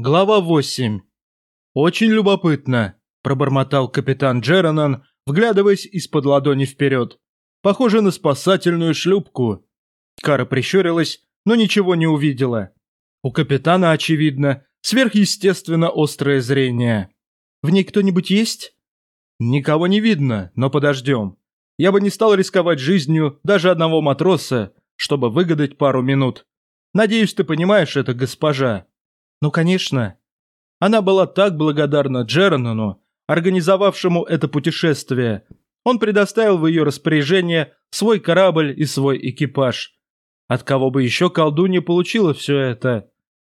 Глава 8. «Очень любопытно», – пробормотал капитан Джеранан, вглядываясь из-под ладони вперед. «Похоже на спасательную шлюпку». Кара прищурилась, но ничего не увидела. У капитана, очевидно, сверхъестественно острое зрение. «В ней кто-нибудь есть?» «Никого не видно, но подождем. Я бы не стал рисковать жизнью даже одного матроса, чтобы выгадать пару минут. Надеюсь, ты понимаешь это, госпожа». Ну, конечно. Она была так благодарна Джеранону, организовавшему это путешествие. Он предоставил в ее распоряжение свой корабль и свой экипаж. От кого бы еще колдунья получила все это?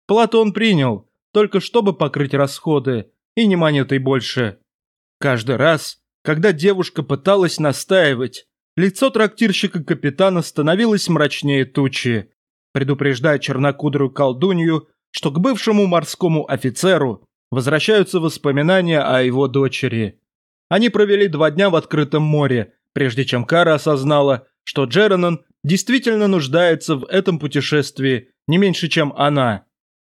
Плату он принял, только чтобы покрыть расходы, и не монетой больше. Каждый раз, когда девушка пыталась настаивать, лицо трактирщика-капитана становилось мрачнее тучи, предупреждая чернокудрую колдунью что к бывшему морскому офицеру возвращаются воспоминания о его дочери. Они провели два дня в открытом море, прежде чем Кара осознала, что Джеранон действительно нуждается в этом путешествии не меньше, чем она.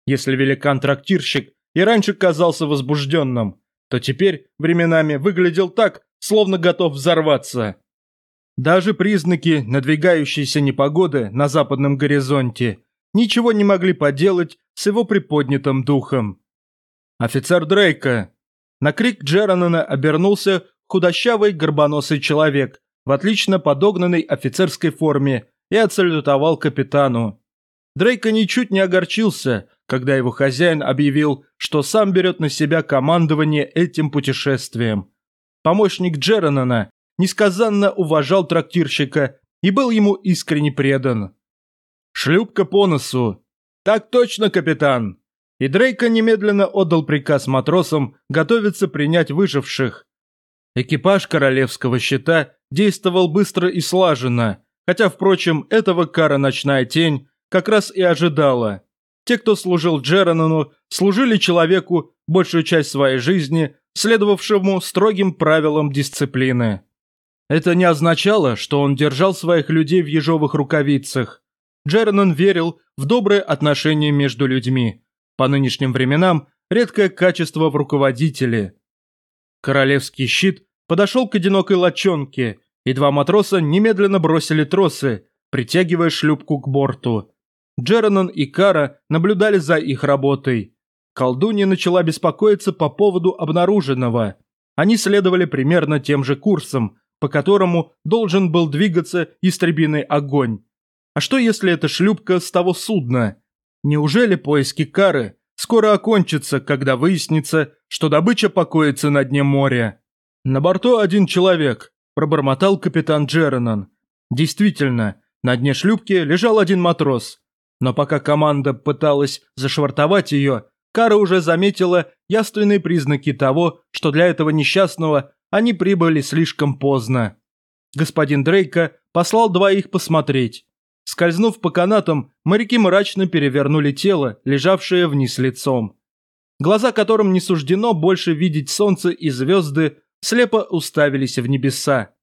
Если великан-трактирщик и раньше казался возбужденным, то теперь временами выглядел так, словно готов взорваться. Даже признаки надвигающейся непогоды на западном горизонте ничего не могли поделать с его приподнятым духом. «Офицер Дрейка!» На крик Джеранона обернулся худощавый горбоносый человек в отлично подогнанной офицерской форме и отсалютовал капитану. Дрейка ничуть не огорчился, когда его хозяин объявил, что сам берет на себя командование этим путешествием. Помощник Джеранона несказанно уважал трактирщика и был ему искренне предан. «Шлюпка по носу!» «Так точно, капитан!» И Дрейка немедленно отдал приказ матросам готовиться принять выживших. Экипаж королевского щита действовал быстро и слаженно, хотя, впрочем, этого кара «Ночная тень» как раз и ожидала. Те, кто служил Джеранону, служили человеку большую часть своей жизни, следовавшему строгим правилам дисциплины. Это не означало, что он держал своих людей в ежовых рукавицах. Джернон верил в добрые отношения между людьми. По нынешним временам редкое качество в руководителе. Королевский щит подошел к одинокой лачонке, и два матроса немедленно бросили тросы, притягивая шлюпку к борту. Джеронон и Кара наблюдали за их работой. Колдунья начала беспокоиться по поводу обнаруженного. Они следовали примерно тем же курсом, по которому должен был двигаться истребиный огонь. А что если это шлюпка с того судна? Неужели поиски Кары скоро окончатся, когда выяснится, что добыча покоится на дне моря? На борту один человек, пробормотал капитан Джеранон. Действительно, на дне шлюпки лежал один матрос. Но пока команда пыталась зашвартовать ее, Кара уже заметила яственные признаки того, что для этого несчастного они прибыли слишком поздно. Господин Дрейка послал двоих посмотреть. Скользнув по канатам, моряки мрачно перевернули тело, лежавшее вниз лицом. Глаза которым не суждено больше видеть солнце и звезды, слепо уставились в небеса.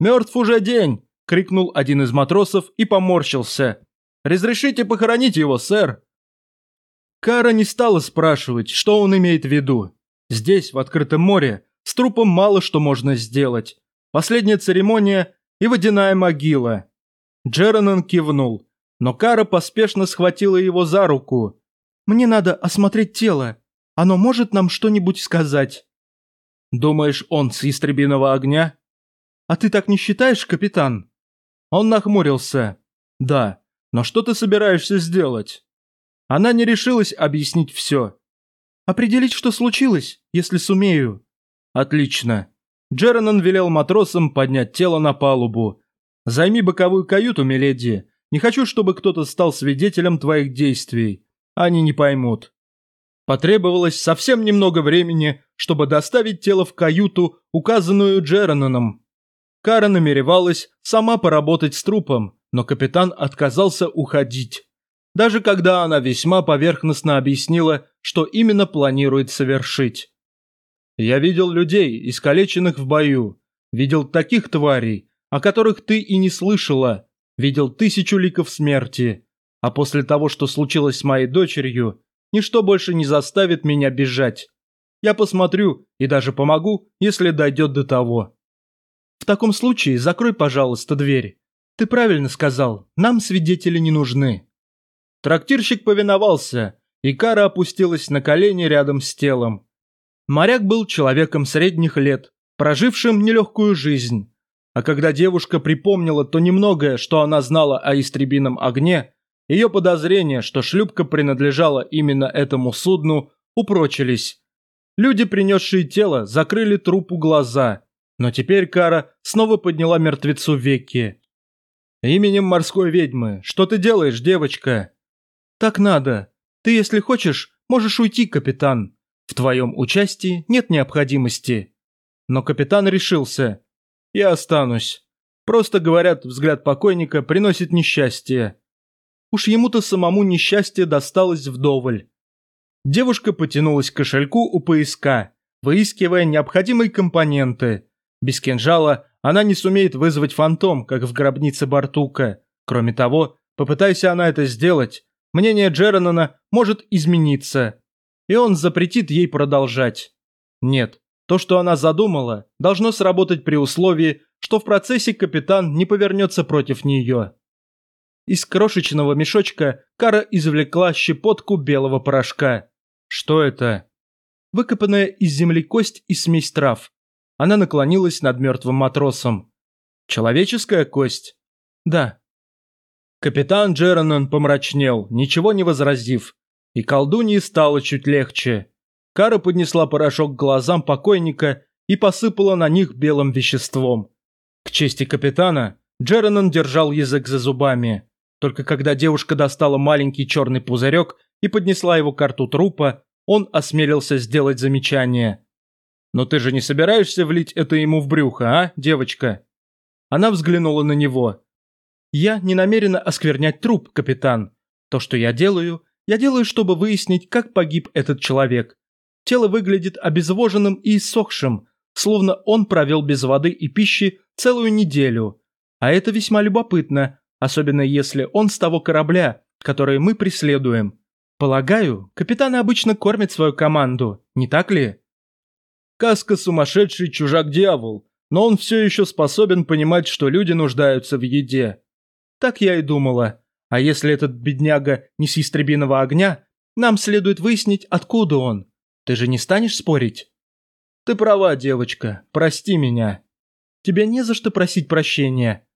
«Мертв уже день!» – крикнул один из матросов и поморщился. «Разрешите похоронить его, сэр?» Кара не стала спрашивать, что он имеет в виду. Здесь, в открытом море, с трупом мало что можно сделать. Последняя церемония и водяная могила. Джеранон кивнул, но Кара поспешно схватила его за руку. «Мне надо осмотреть тело. Оно может нам что-нибудь сказать?» «Думаешь, он с истребиного огня?» «А ты так не считаешь, капитан?» Он нахмурился. «Да, но что ты собираешься сделать?» Она не решилась объяснить все. «Определить, что случилось, если сумею». «Отлично». Джеранон велел матросам поднять тело на палубу, Займи боковую каюту, миледи. Не хочу, чтобы кто-то стал свидетелем твоих действий. Они не поймут. Потребовалось совсем немного времени, чтобы доставить тело в каюту, указанную Джераноном. Кара намеревалась сама поработать с трупом, но капитан отказался уходить. Даже когда она весьма поверхностно объяснила, что именно планирует совершить. «Я видел людей, искалеченных в бою. Видел таких тварей, о которых ты и не слышала, видел тысячу ликов смерти. А после того, что случилось с моей дочерью, ничто больше не заставит меня бежать. Я посмотрю и даже помогу, если дойдет до того. В таком случае закрой, пожалуйста, дверь. Ты правильно сказал, нам свидетели не нужны. Трактирщик повиновался, и Кара опустилась на колени рядом с телом. Моряк был человеком средних лет, прожившим нелегкую жизнь. А когда девушка припомнила то немногое, что она знала о истребином огне, ее подозрения, что шлюпка принадлежала именно этому судну, упрочились. Люди, принесшие тело, закрыли трупу глаза, но теперь Кара снова подняла мертвецу веки. «Именем морской ведьмы, что ты делаешь, девочка?» «Так надо. Ты, если хочешь, можешь уйти, капитан. В твоем участии нет необходимости». Но капитан решился. «Я останусь. Просто, говорят, взгляд покойника приносит несчастье. Уж ему-то самому несчастье досталось вдоволь». Девушка потянулась к кошельку у поиска, выискивая необходимые компоненты. Без кинжала она не сумеет вызвать фантом, как в гробнице Бартука. Кроме того, попытайся она это сделать, мнение Джеранона может измениться, и он запретит ей продолжать. Нет, то, что она задумала, должно сработать при условии, что в процессе капитан не повернется против нее. Из крошечного мешочка Кара извлекла щепотку белого порошка. Что это? Выкопанная из земли кость и смесь трав. Она наклонилась над мертвым матросом. Человеческая кость? Да. Капитан Джеранон помрачнел, ничего не возразив. И колдунье стало чуть легче. Кара поднесла порошок к глазам покойника и посыпала на них белым веществом. К чести капитана, Джеранон держал язык за зубами. Только когда девушка достала маленький черный пузырек и поднесла его к рту трупа, он осмелился сделать замечание. «Но ты же не собираешься влить это ему в брюхо, а, девочка?» Она взглянула на него. «Я не намерена осквернять труп, капитан. То, что я делаю, я делаю, чтобы выяснить, как погиб этот человек. Тело выглядит обезвоженным и иссохшим, словно он провел без воды и пищи целую неделю. А это весьма любопытно, особенно если он с того корабля, который мы преследуем. Полагаю, капитаны обычно кормят свою команду, не так ли? Каска сумасшедший чужак-дьявол, но он все еще способен понимать, что люди нуждаются в еде. Так я и думала. А если этот бедняга не с истребиного огня, нам следует выяснить, откуда он. Ты же не станешь спорить? Ты права, девочка, прости меня. Тебе не за что просить прощения.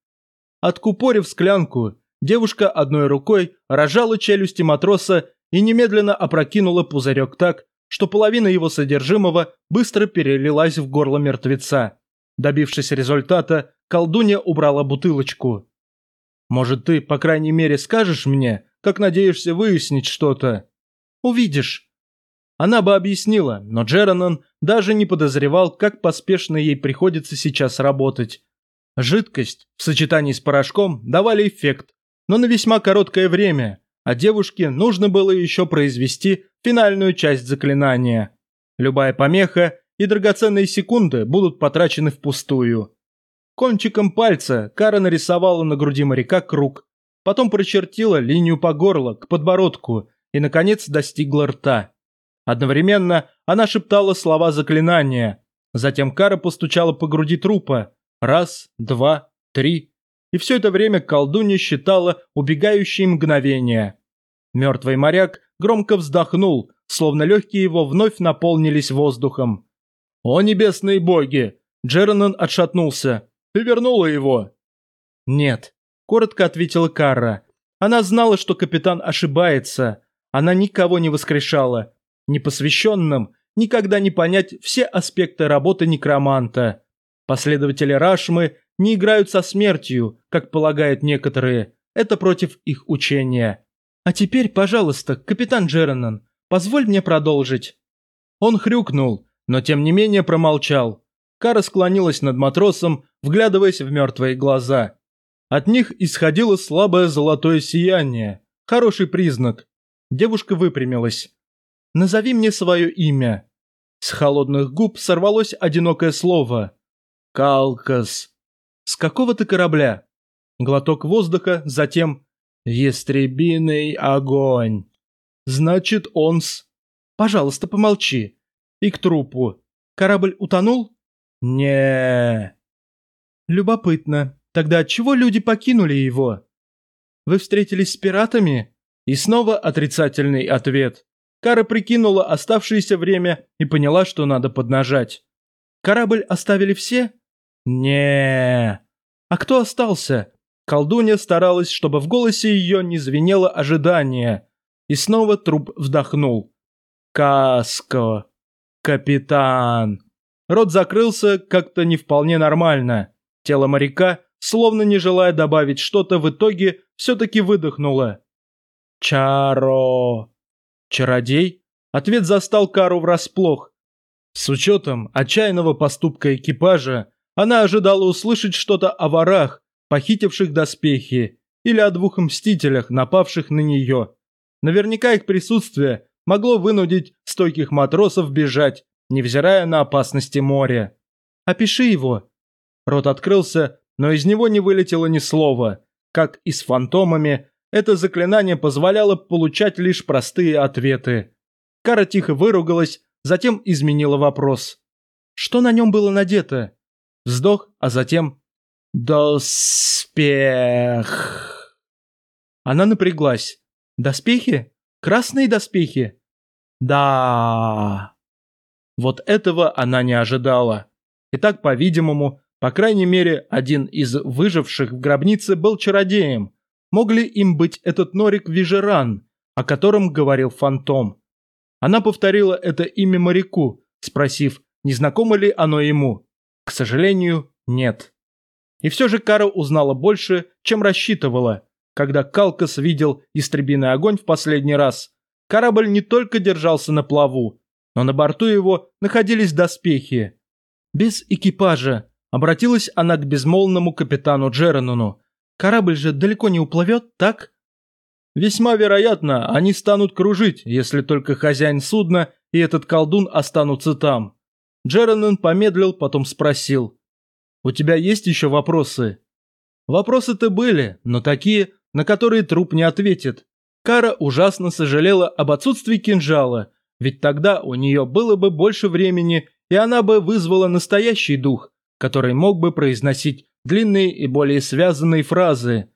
Откупорив склянку, девушка одной рукой рожала челюсти матроса и немедленно опрокинула пузырек так, что половина его содержимого быстро перелилась в горло мертвеца. Добившись результата, колдунья убрала бутылочку. «Может, ты, по крайней мере, скажешь мне, как надеешься выяснить что-то?» «Увидишь», она бы объяснила, но Джеранон даже не подозревал, как поспешно ей приходится сейчас работать. Жидкость в сочетании с порошком давали эффект, но на весьма короткое время, а девушке нужно было еще произвести финальную часть заклинания. Любая помеха и драгоценные секунды будут потрачены впустую. Кончиком пальца Кара нарисовала на груди моряка круг, потом прочертила линию по горло к подбородку и, наконец, достигла рта. Одновременно она шептала слова заклинания. Затем Кара постучала по груди трупа. Раз, два, три. И все это время колдунья считала убегающие мгновения. Мертвый моряк громко вздохнул, словно легкие его вновь наполнились воздухом. «О небесные боги!» Джеронан отшатнулся. «Ты вернула его?» «Нет», – коротко ответила Карра. Она знала, что капитан ошибается. Она никого не воскрешала непосвященным никогда не понять все аспекты работы некроманта. Последователи Рашмы не играют со смертью, как полагают некоторые, это против их учения. А теперь, пожалуйста, капитан Джеранан, позволь мне продолжить. Он хрюкнул, но тем не менее промолчал. Кара склонилась над матросом, вглядываясь в мертвые глаза. От них исходило слабое золотое сияние. Хороший признак. Девушка выпрямилась. Назови мне свое имя». С холодных губ сорвалось одинокое слово. «Калкас». «С какого ты корабля?» Глоток воздуха, затем «Ястребиный огонь». Значит, он с... Пожалуйста, помолчи. И к трупу. Корабль утонул? не Любопытно. Тогда отчего люди покинули его? Вы встретились с пиратами? И снова отрицательный ответ. Кара прикинула оставшееся время и поняла, что надо поднажать. Корабль оставили все? не А кто остался? Колдунья старалась, чтобы в голосе ее не звенело ожидание. И снова труп вздохнул. Каско. Капитан. Рот закрылся как-то не вполне нормально. Тело моряка, словно не желая добавить что-то, в итоге все-таки выдохнуло. Чаро. Чародей? Ответ застал Кару врасплох. С учетом отчаянного поступка экипажа, она ожидала услышать что-то о ворах, похитивших доспехи, или о двух мстителях, напавших на нее. Наверняка их присутствие могло вынудить стойких матросов бежать, невзирая на опасности моря. «Опиши его». Рот открылся, но из него не вылетело ни слова. Как и с фантомами, это заклинание позволяло получать лишь простые ответы. Кара тихо выругалась, затем изменила вопрос. Что на нем было надето? Вздох, а затем... Доспех. Она напряглась. Доспехи? Красные доспехи? Да. Вот этого она не ожидала. Итак, по-видимому, по крайней мере, один из выживших в гробнице был чародеем. Мог ли им быть этот Норик Вижеран, о котором говорил Фантом? Она повторила это имя моряку, спросив, не знакомо ли оно ему. К сожалению, нет. И все же Кара узнала больше, чем рассчитывала. Когда Калкас видел истребиный огонь в последний раз, корабль не только держался на плаву, но на борту его находились доспехи. Без экипажа обратилась она к безмолвному капитану Джеранону. Корабль же далеко не уплывет, так? Весьма вероятно, они станут кружить, если только хозяин судна и этот колдун останутся там. Джеранон помедлил, потом спросил. «У тебя есть еще вопросы?» Вопросы-то были, но такие, на которые труп не ответит. Кара ужасно сожалела об отсутствии кинжала, ведь тогда у нее было бы больше времени, и она бы вызвала настоящий дух, который мог бы произносить длинные и более связанные фразы.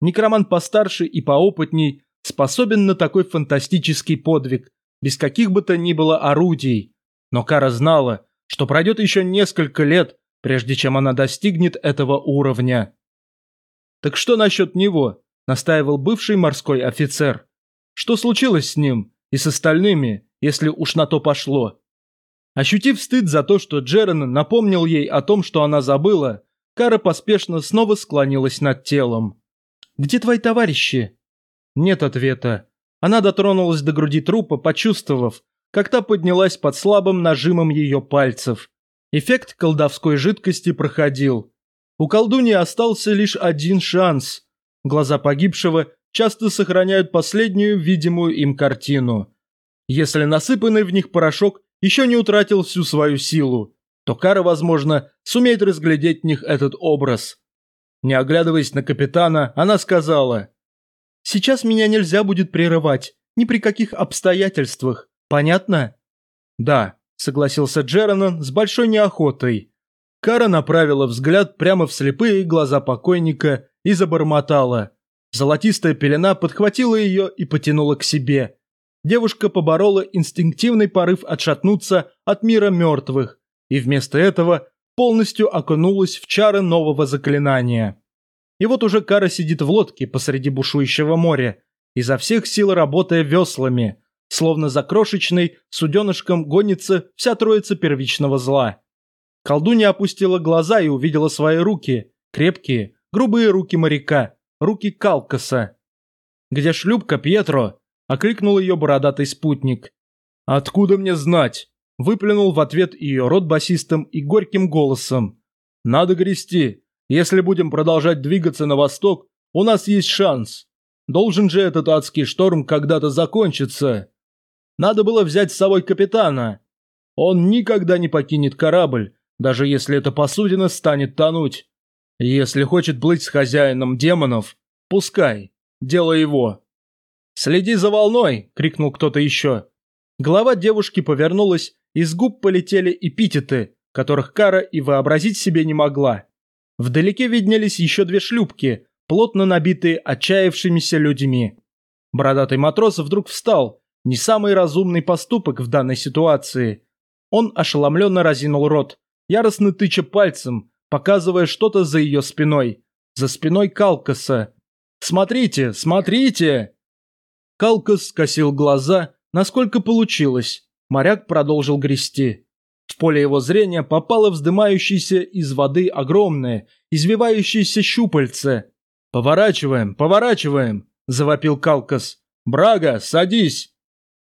Некромант постарше и поопытней способен на такой фантастический подвиг, без каких бы то ни было орудий. Но Кара знала, что пройдет еще несколько лет, прежде чем она достигнет этого уровня. «Так что насчет него?» – настаивал бывший морской офицер. «Что случилось с ним и с остальными, если уж на то пошло?» Ощутив стыд за то, что Джерен напомнил ей о том, что она забыла, Кара поспешно снова склонилась над телом. «Где твои товарищи?» Нет ответа. Она дотронулась до груди трупа, почувствовав, как та поднялась под слабым нажимом ее пальцев. Эффект колдовской жидкости проходил. У колдуньи остался лишь один шанс. Глаза погибшего часто сохраняют последнюю видимую им картину. Если насыпанный в них порошок еще не утратил всю свою силу, то Кара, возможно, сумеет разглядеть в них этот образ. Не оглядываясь на капитана, она сказала, «Сейчас меня нельзя будет прерывать, ни при каких обстоятельствах, понятно?» «Да», — согласился Джеранон с большой неохотой. Кара направила взгляд прямо в слепые глаза покойника и забормотала. Золотистая пелена подхватила ее и потянула к себе девушка поборола инстинктивный порыв отшатнуться от мира мертвых и вместо этого полностью окунулась в чары нового заклинания. И вот уже Кара сидит в лодке посреди бушующего моря, изо всех сил работая веслами, словно за крошечной суденышком гонится вся троица первичного зла. Колдунья опустила глаза и увидела свои руки, крепкие, грубые руки моряка, руки Калкаса. «Где шлюпка, Пьетро?» – окликнул ее бородатый спутник. «Откуда мне знать?» – выплюнул в ответ ее рот басистым и горьким голосом. «Надо грести. Если будем продолжать двигаться на восток, у нас есть шанс. Должен же этот адский шторм когда-то закончиться. Надо было взять с собой капитана. Он никогда не покинет корабль, даже если эта посудина станет тонуть. Если хочет плыть с хозяином демонов, пускай, дело его». «Следи за волной!» – крикнул кто-то еще. Голова девушки повернулась, из губ полетели эпитеты, которых Кара и вообразить себе не могла. Вдалеке виднелись еще две шлюпки, плотно набитые отчаявшимися людьми. Бородатый матрос вдруг встал, не самый разумный поступок в данной ситуации. Он ошеломленно разинул рот, яростно тыча пальцем, показывая что-то за ее спиной. За спиной Калкаса. «Смотрите, смотрите!» Калкас скосил глаза, насколько получилось. Моряк продолжил грести. В поле его зрения попало вздымающееся из воды огромное, извивающееся щупальце. «Поворачиваем, поворачиваем!» – завопил Калкас. «Брага, садись!»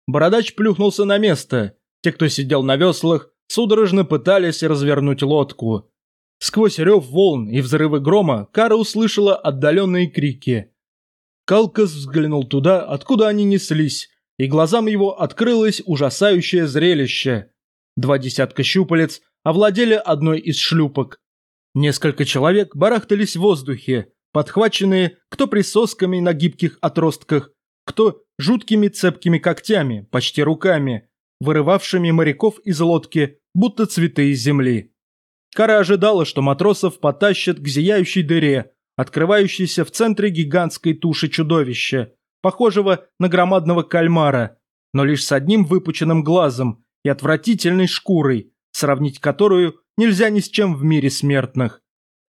Бородач плюхнулся на место. Те, кто сидел на веслах, судорожно пытались развернуть лодку. Сквозь рев волн и взрывы грома Кара услышала отдаленные крики. Калкас взглянул туда, откуда они неслись, и глазам его открылось ужасающее зрелище. Два десятка щупалец овладели одной из шлюпок. Несколько человек барахтались в воздухе, подхваченные кто присосками на гибких отростках, кто жуткими цепкими когтями, почти руками, вырывавшими моряков из лодки, будто цветы из земли. Кара ожидала, что матросов потащат к зияющей дыре, открывающейся в центре гигантской туши чудовища, похожего на громадного кальмара, но лишь с одним выпученным глазом и отвратительной шкурой, сравнить которую нельзя ни с чем в мире смертных.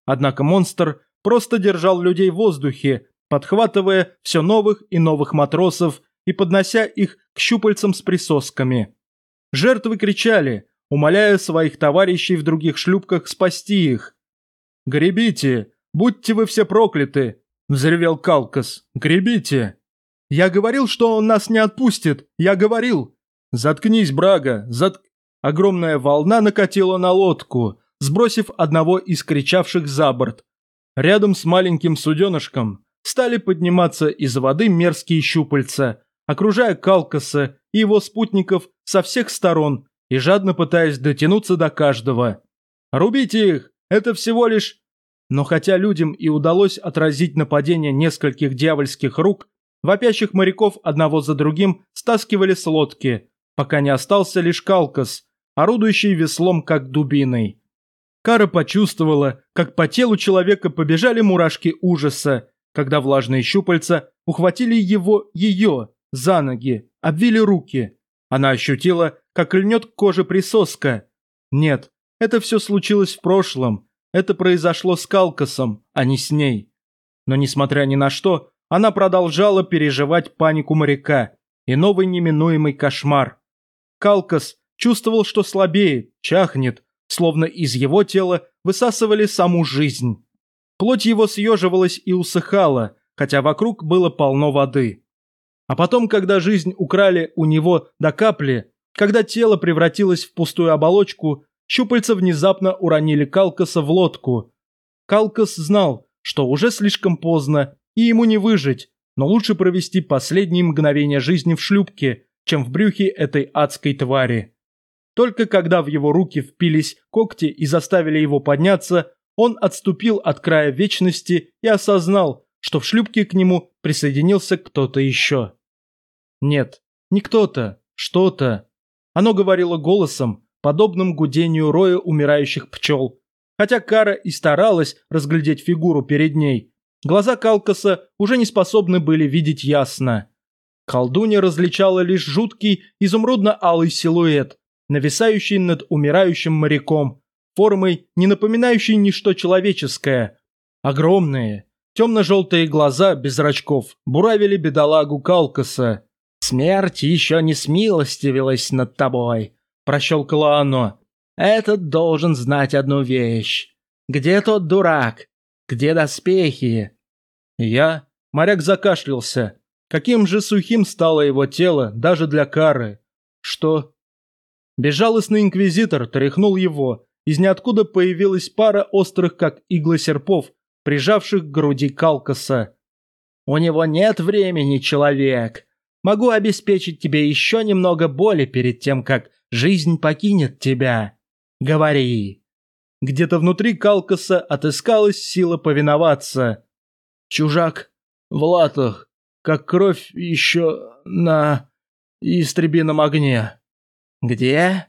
Однако монстр просто держал людей в воздухе, подхватывая все новых и новых матросов и поднося их к щупальцам с присосками. Жертвы кричали, умоляя своих товарищей в других шлюпках спасти их. «Гребите! Будьте вы все прокляты!» – взревел Калкас. «Гребите!» «Я говорил, что он нас не отпустит! Я говорил!» «Заткнись, Брага! Зат...» Огромная волна накатила на лодку, сбросив одного из кричавших за борт. Рядом с маленьким суденышком стали подниматься из воды мерзкие щупальца, окружая Калкаса и его спутников со всех сторон и жадно пытаясь дотянуться до каждого. «Рубите их! Это всего лишь...» Но хотя людям и удалось отразить нападение нескольких дьявольских рук, вопящих моряков одного за другим стаскивали с лодки, пока не остался лишь Калкас, орудующий веслом как дубиной. Кара почувствовала, как по телу человека побежали мурашки ужаса, когда влажные щупальца ухватили его, ее, за ноги, обвили руки. Она ощутила, как льнет к коже присоска. Нет, это все случилось в прошлом. Это произошло с Калкасом, а не с ней. Но несмотря ни на что, она продолжала переживать панику моряка и новый неминуемый кошмар. Калкас чувствовал, что слабеет, чахнет, словно из его тела высасывали саму жизнь. Плоть его съеживалась и усыхала, хотя вокруг было полно воды. А потом, когда жизнь украли у него до капли, когда тело превратилось в пустую оболочку, щупальца внезапно уронили Калкаса в лодку. Калкас знал, что уже слишком поздно, и ему не выжить, но лучше провести последние мгновения жизни в шлюпке, чем в брюхе этой адской твари. Только когда в его руки впились когти и заставили его подняться, он отступил от края вечности и осознал, что в шлюпке к нему присоединился кто-то еще. Нет, не кто-то, что-то. Оно говорило голосом, подобным гудению роя умирающих пчел. Хотя Кара и старалась разглядеть фигуру перед ней, глаза Калкаса уже не способны были видеть ясно. Колдунья различала лишь жуткий изумрудно-алый силуэт, нависающий над умирающим моряком, формой, не напоминающей ничто человеческое. Огромные, темно-желтые глаза без зрачков буравили бедолагу Калкаса. «Смерть еще не смилостивилась над тобой», – прощелкало оно. «Этот должен знать одну вещь. Где тот дурак? Где доспехи?» Я... Моряк закашлялся. Каким же сухим стало его тело, даже для кары. Что? Безжалостный инквизитор тряхнул его. Из ниоткуда появилась пара острых, как иглы серпов, прижавших к груди Калкаса. «У него нет времени, человек. Могу обеспечить тебе еще немного боли перед тем, как жизнь покинет тебя. Говори». Где-то внутри Калкаса отыскалась сила повиноваться. «Чужак в латах. как кровь еще на истребином огне. Где?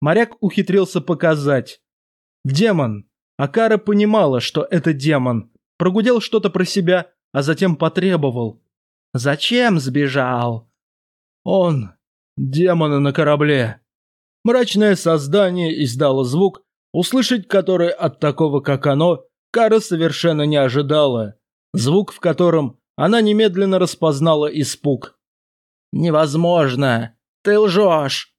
Моряк ухитрился показать. Демон. Акара понимала, что это демон. Прогудел что-то про себя, а затем потребовал. Зачем сбежал? Он. Демоны на корабле. Мрачное создание издало звук, услышать который от такого, как оно, Кара совершенно не ожидала. Звук, в котором она немедленно распознала испуг. «Невозможно! Ты лжешь!»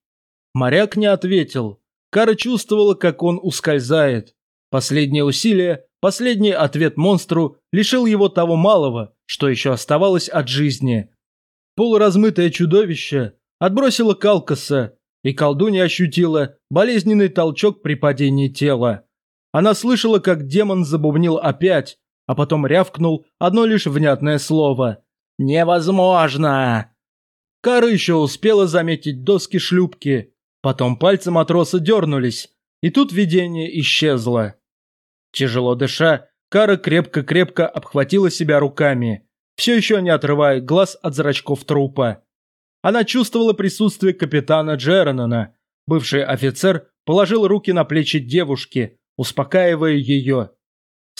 Моряк не ответил. Кара чувствовала, как он ускользает. Последнее усилие, последний ответ монстру лишил его того малого, что еще оставалось от жизни. Полуразмытое чудовище отбросило Калкаса, и колдунья ощутила болезненный толчок при падении тела. Она слышала, как демон забубнил опять, а потом рявкнул одно лишь внятное слово. «Невозможно!» Кара еще успела заметить доски шлюпки, потом пальцы матроса дернулись, и тут видение исчезло. Тяжело дыша, Кара крепко-крепко обхватила себя руками, все еще не отрывая глаз от зрачков трупа. Она чувствовала присутствие капитана Джеронона. Бывший офицер положил руки на плечи девушки, успокаивая ее.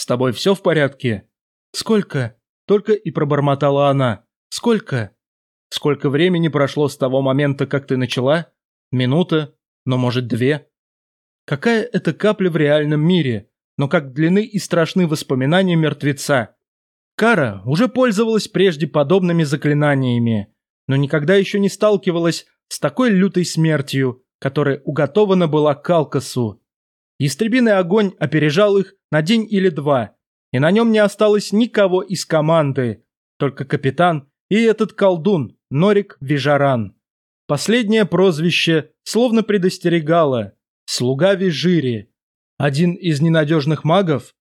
«С тобой все в порядке?» «Сколько?» Только и пробормотала она. «Сколько?» «Сколько времени прошло с того момента, как ты начала?» «Минута? Но, может, две?» Какая это капля в реальном мире, но как длинны и страшны воспоминания мертвеца. Кара уже пользовалась прежде подобными заклинаниями, но никогда еще не сталкивалась с такой лютой смертью, которая уготована была Калкасу. Истребиный огонь опережал их на день или два, и на нем не осталось никого из команды, только капитан и этот колдун, Норик Вижаран. Последнее прозвище словно предостерегало «Слуга Вижири». Один из ненадежных магов?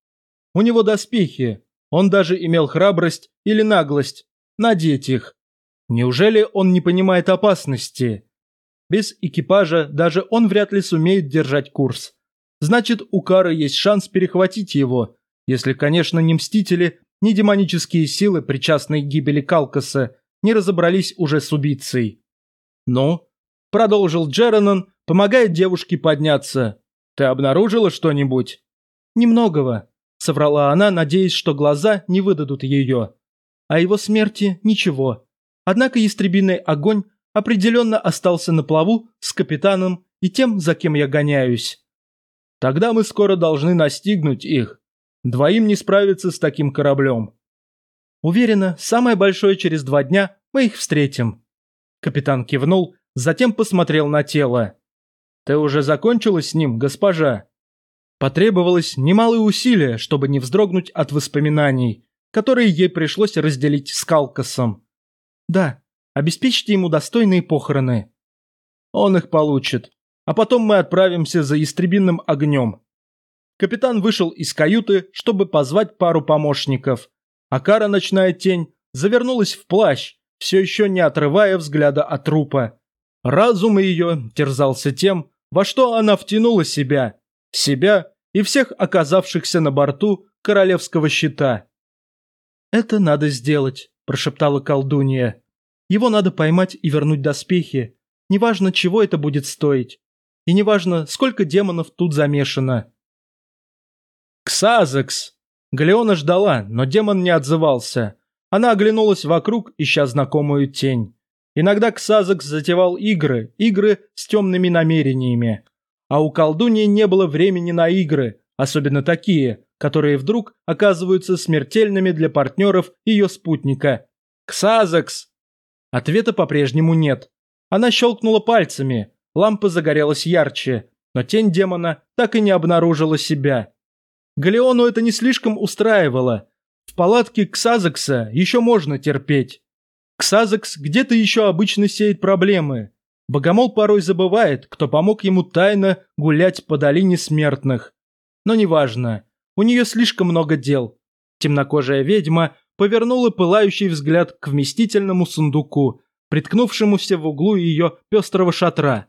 У него доспехи, он даже имел храбрость или наглость надеть их. Неужели он не понимает опасности? Без экипажа даже он вряд ли сумеет держать курс. Значит, у Кары есть шанс перехватить его, если, конечно, ни Мстители, ни демонические силы, причастные к гибели Калкаса, не разобрались уже с убийцей. «Ну?» – продолжил Джеронон, помогая девушке подняться. «Ты обнаружила что-нибудь?» «Немногого», – соврала она, надеясь, что глаза не выдадут ее. «О его смерти ничего. Однако ястребиный огонь определенно остался на плаву с капитаном и тем, за кем я гоняюсь. Тогда мы скоро должны настигнуть их. Двоим не справиться с таким кораблем. Уверена, самое большое через два дня мы их встретим. Капитан кивнул, затем посмотрел на тело. Ты уже закончила с ним, госпожа? Потребовалось немалые усилия, чтобы не вздрогнуть от воспоминаний, которые ей пришлось разделить с Калкасом. Да, обеспечьте ему достойные похороны. Он их получит. А потом мы отправимся за истребинным огнем. Капитан вышел из каюты, чтобы позвать пару помощников. А Кара, ночная тень, завернулась в плащ, все еще не отрывая взгляда от трупа. Разум ее терзался тем, во что она втянула себя, себя и всех оказавшихся на борту королевского щита. «Это надо сделать», прошептала колдунья. Его надо поймать и вернуть доспехи. Неважно, чего это будет стоить. И неважно, сколько демонов тут замешано. «Ксазекс!» Галеона ждала, но демон не отзывался. Она оглянулась вокруг, ища знакомую тень. Иногда Ксазекс затевал игры, игры с темными намерениями. А у колдуньи не было времени на игры, особенно такие, которые вдруг оказываются смертельными для партнеров ее спутника. «Ксазекс!» Ответа по-прежнему нет. Она щелкнула пальцами, лампа загорелась ярче, но тень демона так и не обнаружила себя. Галеону это не слишком устраивало. В палатке Ксазекса еще можно терпеть. Ксазекс где-то еще обычно сеет проблемы. Богомол порой забывает, кто помог ему тайно гулять по долине смертных. Но неважно. У нее слишком много дел. Темнокожая ведьма повернула пылающий взгляд к вместительному сундуку, приткнувшемуся в углу ее пестрого шатра.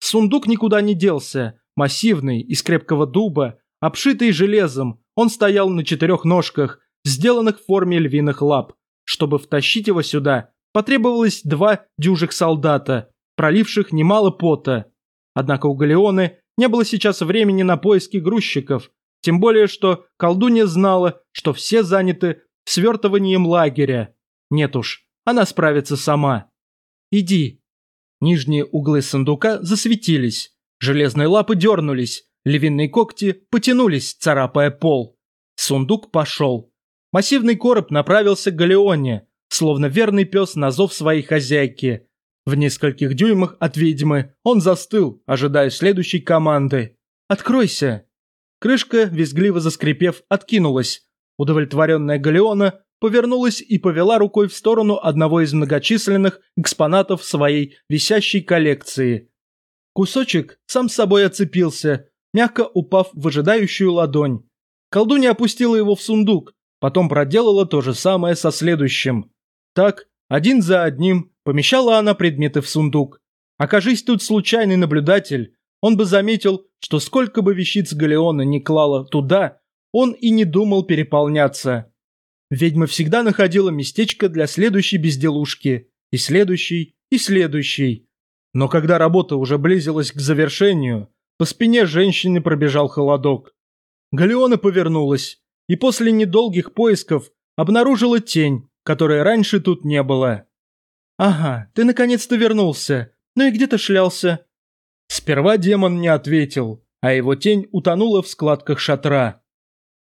Сундук никуда не делся, массивный, из крепкого дуба, обшитый железом, он стоял на четырех ножках, сделанных в форме львиных лап, чтобы втащить его сюда, потребовалось два дюжих солдата, проливших немало пота. Однако у Галеоны не было сейчас времени на поиски грузчиков, тем более, что колдунья знала, что все заняты свертыванием лагеря. Нет уж, она справится сама. «Иди». Нижние углы сундука засветились, железные лапы дернулись, львиные когти потянулись, царапая пол. Сундук пошел. Массивный короб направился к Галеоне, словно верный пес на зов своей хозяйки. В нескольких дюймах от ведьмы он застыл, ожидая следующей команды. «Откройся!» Крышка, визгливо заскрипев, откинулась. Удовлетворенная Галеона повернулась и повела рукой в сторону одного из многочисленных экспонатов своей висящей коллекции. Кусочек сам собой оцепился, мягко упав в ожидающую ладонь. Колдунья опустила его в сундук, потом проделала то же самое со следующим. Так, один за одним, помещала она предметы в сундук. Окажись тут случайный наблюдатель, он бы заметил, что сколько бы вещиц Галеона не клала туда, он и не думал переполняться. Ведьма всегда находила местечко для следующей безделушки, и следующей, и следующей. Но когда работа уже близилась к завершению, по спине женщины пробежал холодок. Галеона повернулась, и после недолгих поисков обнаружила тень, которой раньше тут не было. «Ага, ты наконец-то вернулся. Ну и где ты шлялся?» Сперва демон не ответил, а его тень утонула в складках шатра.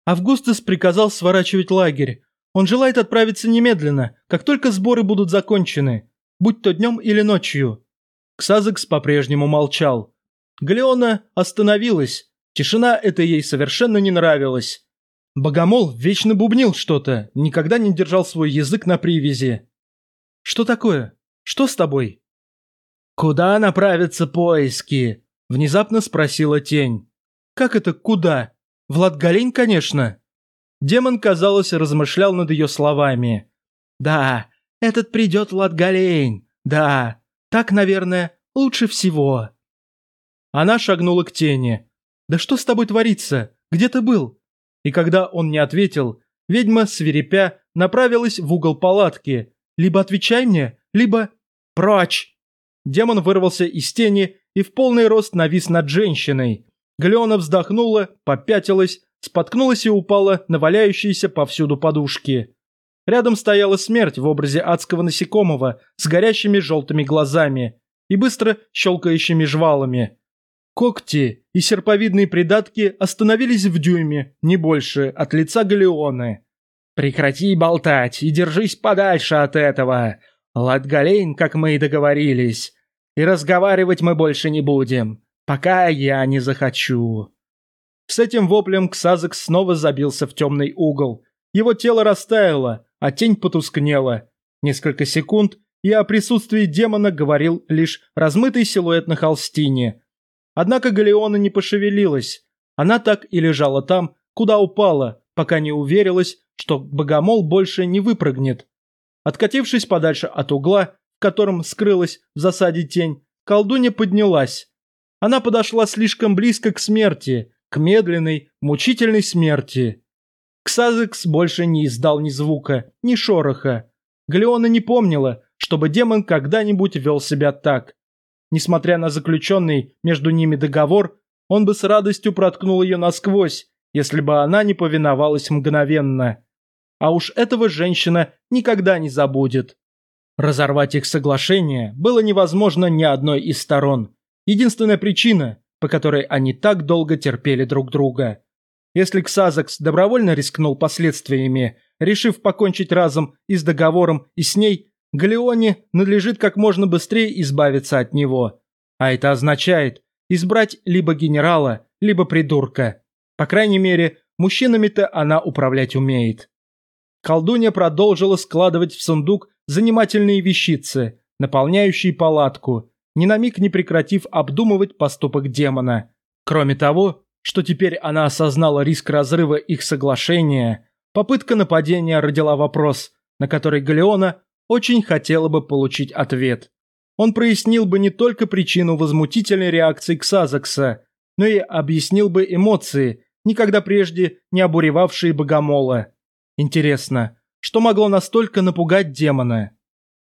Августус приказал сворачивать лагерь, он желает отправиться немедленно, как только сборы будут закончены, будь то днем или ночью. Ксазекс по-прежнему молчал. Галеона остановилась. Тишина эта ей совершенно не нравилась. Богомол вечно бубнил что-то, никогда не держал свой язык на привязи. «Что такое? Что с тобой?» «Куда направятся поиски?» – внезапно спросила тень. «Как это куда? Влад Галень, конечно». Демон, казалось, размышлял над ее словами. «Да, этот придет Ладгалейн. Да, так, наверное, лучше всего». Она шагнула к тени. «Да что с тобой творится? Где ты был?» И когда он не ответил, ведьма, свирепя, направилась в угол палатки. «Либо отвечай мне, либо...» «Прочь!» Демон вырвался из тени и в полный рост навис над женщиной. Галеона вздохнула, попятилась, споткнулась и упала на валяющиеся повсюду подушки. Рядом стояла смерть в образе адского насекомого с горящими желтыми глазами и быстро щелкающими жвалами. Когти и серповидные придатки остановились в дюйме, не больше, от лица Галеоны. «Прекрати болтать и держись подальше от этого. Ладгалейн, как мы и договорились. И разговаривать мы больше не будем, пока я не захочу». С этим воплем Ксазок снова забился в темный угол. Его тело растаяло, а тень потускнела. Несколько секунд, и о присутствии демона говорил лишь размытый силуэт на холстине. Однако Галеона не пошевелилась. Она так и лежала там, куда упала, пока не уверилась, что богомол больше не выпрыгнет. Откатившись подальше от угла, в котором скрылась в засаде тень, колдунья поднялась. Она подошла слишком близко к смерти, к медленной, мучительной смерти. Ксазекс больше не издал ни звука, ни шороха. Галеона не помнила, чтобы демон когда-нибудь вел себя так. Несмотря на заключенный между ними договор, он бы с радостью проткнул ее насквозь, если бы она не повиновалась мгновенно. А уж этого женщина никогда не забудет. Разорвать их соглашение было невозможно ни одной из сторон. Единственная причина, по которой они так долго терпели друг друга. Если Ксазакс добровольно рискнул последствиями, решив покончить разом и с договором, и с ней, Галеоне надлежит как можно быстрее избавиться от него. А это означает избрать либо генерала, либо придурка. По крайней мере, мужчинами-то она управлять умеет. Колдунья продолжила складывать в сундук занимательные вещицы, наполняющие палатку, ни на миг не прекратив обдумывать поступок демона. Кроме того, что теперь она осознала риск разрыва их соглашения, попытка нападения родила вопрос, на который Галеона очень хотела бы получить ответ. Он прояснил бы не только причину возмутительной реакции Ксазакса, но и объяснил бы эмоции, никогда прежде не обуревавшие Богомола. Интересно, что могло настолько напугать демона.